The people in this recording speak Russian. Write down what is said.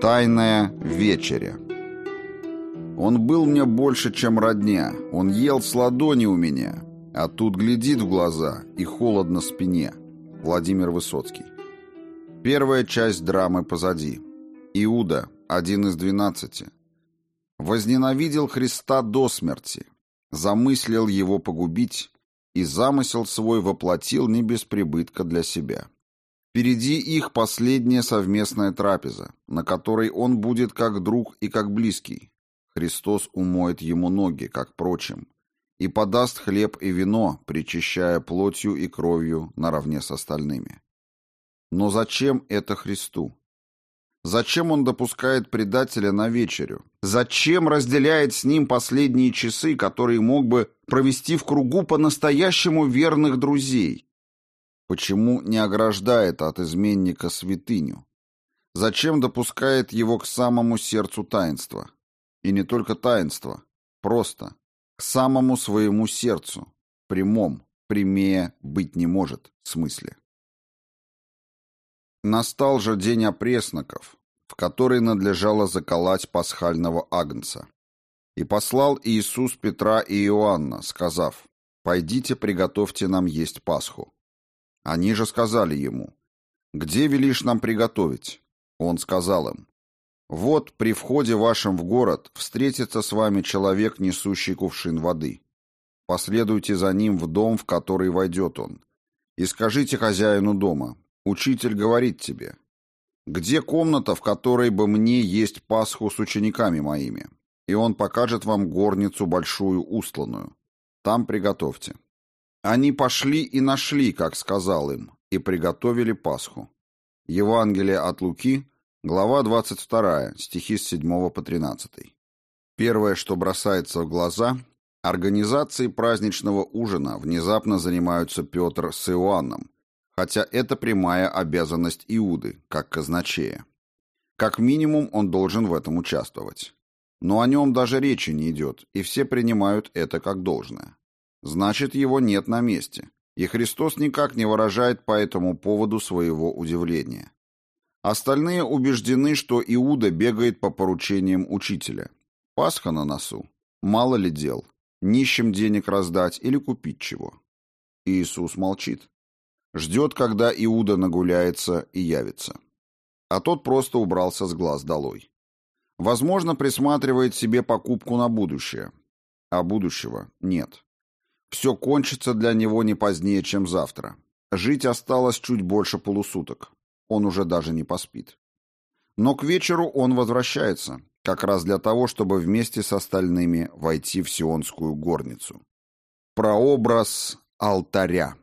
Тайная вечеря. Он был мне больше, чем родня. Он ел с ладони у меня. А тут глядит в глаза и холодно спине. Владимир Высоцкий. Первая часть драмы позади. Иуда, один из двенадцати. Возненавидел Христа до смерти. Замыслил его погубить. И замысел свой воплотил не без прибытка для себя. Впереди их последняя совместная трапеза, на которой он будет как друг и как близкий. Христос умоет ему ноги, как прочим, и подаст хлеб и вино, причащая плотью и кровью наравне с остальными. Но зачем это Христу? Зачем он допускает предателя на вечерю? Зачем разделяет с ним последние часы, которые мог бы провести в кругу по-настоящему верных друзей? Почему не ограждает от изменника святыню? Зачем допускает его к самому сердцу таинства? И не только таинства, просто к самому своему сердцу, прямом, прямее быть не может, в смысле. Настал же день опресноков, в который надлежало заколоть пасхального агнца. И послал Иисус Петра и Иоанна, сказав, «Пойдите, приготовьте нам есть Пасху». Они же сказали ему, «Где велишь нам приготовить?» Он сказал им, «Вот при входе вашем в город встретится с вами человек, несущий кувшин воды. Последуйте за ним в дом, в который войдет он, и скажите хозяину дома, учитель говорит тебе, где комната, в которой бы мне есть Пасху с учениками моими? И он покажет вам горницу большую устланную. Там приготовьте. Они пошли и нашли, как сказал им, и приготовили Пасху. Евангелие от Луки, глава 22, стихи с 7 по 13. Первое, что бросается в глаза, организацией праздничного ужина внезапно занимаются Петр с Иоанном, хотя это прямая обязанность Иуды, как казначея. Как минимум он должен в этом участвовать. Но о нем даже речи не идет, и все принимают это как должное. Значит, его нет на месте, и Христос никак не выражает по этому поводу своего удивления. Остальные убеждены, что Иуда бегает по поручениям учителя. Пасха на носу. Мало ли дел. Нищим денег раздать или купить чего. Иисус молчит. Ждет, когда Иуда нагуляется и явится. А тот просто убрался с глаз долой. Возможно, присматривает себе покупку на будущее. А будущего нет. Все кончится для него не позднее, чем завтра. Жить осталось чуть больше полусуток. Он уже даже не поспит. Но к вечеру он возвращается, как раз для того, чтобы вместе с остальными войти в Сионскую горницу. Прообраз алтаря.